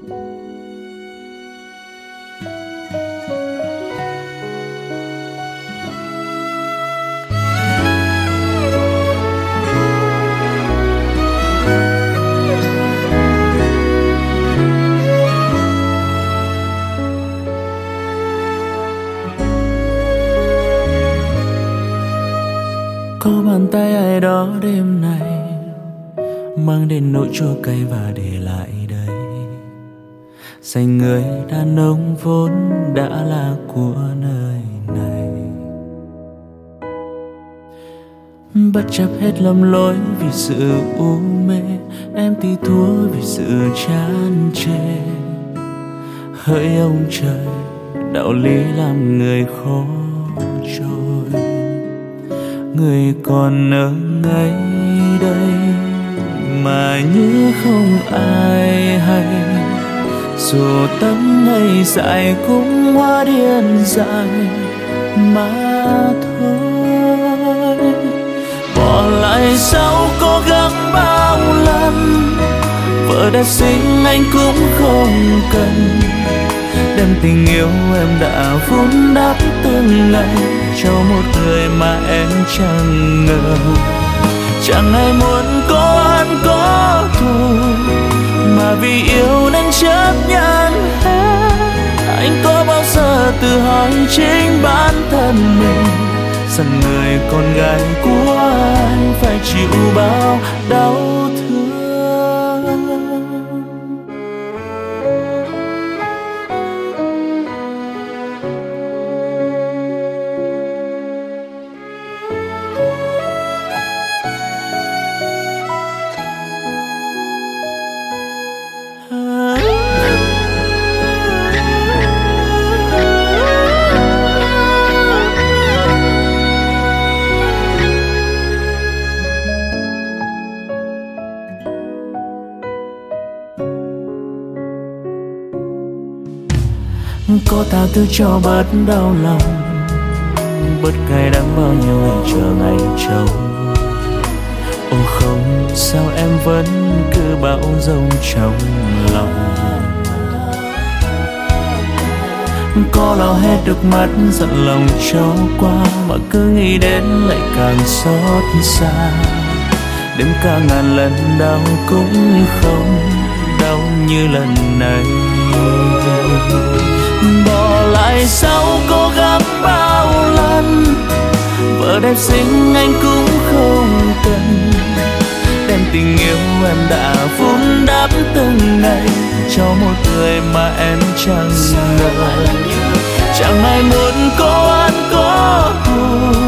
có bàn tay ai đó đêm nay, mang đến nỗi chua cay và để lại đây dành người đàn ông vốn đã là của nơi này. Bất chấp hết lầm lỗi vì sự u mê, em thì thua vì sự chán chê. Hỡi ông trời, đạo lý làm người khó trôi. Người còn ở ngay đây mà như không ai hay dù tấm ngày dài cũng hoa điên dài mà thôi. Bỏ lại sau cố gắng bao lần, vợ đã sinh anh cũng không cần. Đem tình yêu em đã vun đắp từng ngày cho một người mà em chẳng ngờ. Chẳng ai muốn có ăn có thù là vì yêu nên chấp nhận hết. Anh có bao giờ tự hỏi chính bản thân mình rằng người con gái của anh phải chịu bao đau có tha thứ cho bớt đau lòng. Bớt cay đắng bao nhiêu ngày chờ ngày trông. Ô không sao em vẫn cứ bão rông trong lòng. Có lo hết được mắt giận lòng cho qua, mà cứ nghĩ đến lại càng xót xa. Đêm cả ngàn lần đau cũng không đau như lần này bỏ lại sau cố gắng bao lần. Vợ đẹp xinh, anh cũng không cần. Đem tình yêu em đã vun đắp từng ngày, cho một người mà em chẳng ngờ. Chẳng ai muốn có ăn, có thù,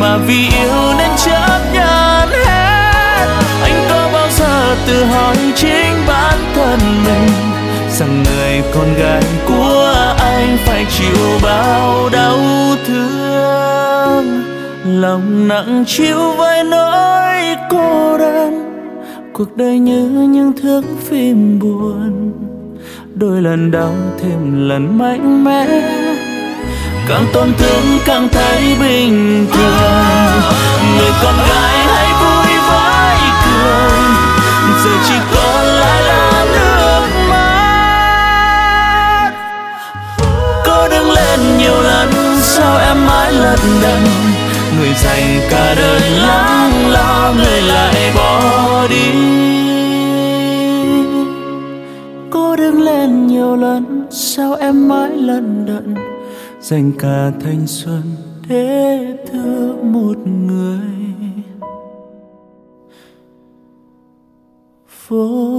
mà vì yêu nên chấp nhận hết. Anh có bao giờ tự hỏi chính bản thân mình, rằng người con gái của anh phải chịu bao đau thương. Lòng nặng chịu với nỗi cô đơn. Cuộc đời như những thước phim buồn. Đôi lần đau thêm lần mạnh mẽ. Càng tổn thương, càng thấy bình thường. Người con gái hãy vui vãi cười. Giờ chỉ đứng lên nhiều lần, sao em mãi lận đận? Dành cả thanh xuân để thương một người. Vô